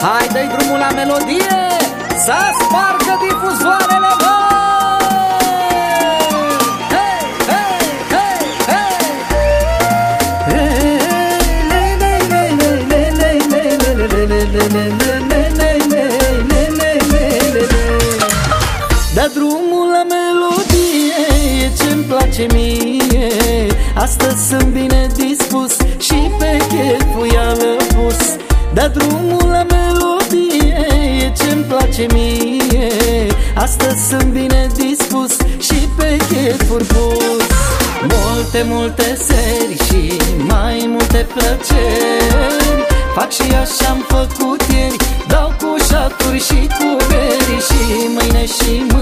Hai dă drumul la melodie Să spargă difuzoarele Da drumul la melodie E ce-mi place mie. Astăzi sunt bine dispus Și pe cheful i-a pus. Da drumul la melodie E ce-mi place mie. Astăzi sunt bine dispus Și pe chefuri pus. Multe, multe seri și mai multe plăceri. Fac și așa-am făcut ieri. Dau cu șaturi și cu beri Și mâine și mâine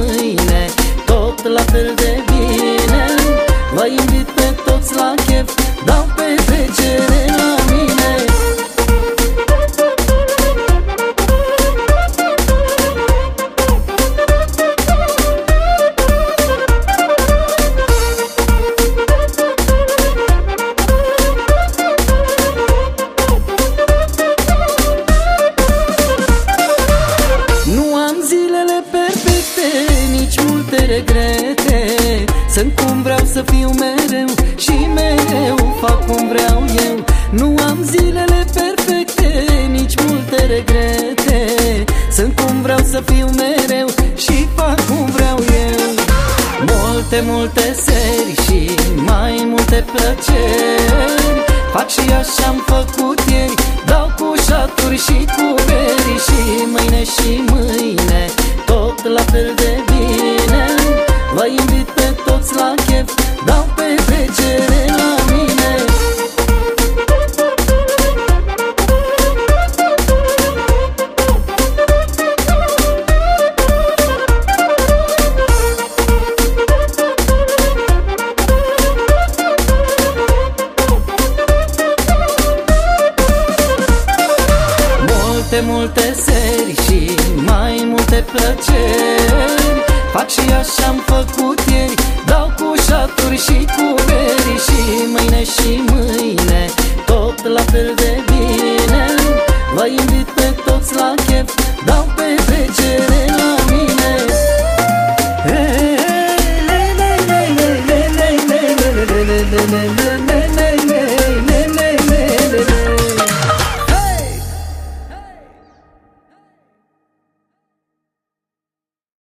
regrete. Sunt cum vreau să fiu mereu și mereu fac cum vreau eu. Nu am zilele perfecte, nici multe regrete. Sunt cum vreau să fiu mereu și fac cum vreau eu. Multe, multe seri și mai multe plăceri. Fac și așa-am făcut ieri Dau cu șaturi și cu beri Și mâine și mâine pe toți la chef Dau pe trecere la mine. Multe, multe seri și mai multe plăceri. Fac și așa-am făcut ieri. Dau cu șaturi și cu beri Și mâine și mâine Tot la fel de bine Vă invit pe toți la chef Dau pe trecere la mine le, le, le, le, le, le, le, le, le, le, le, le, le, le,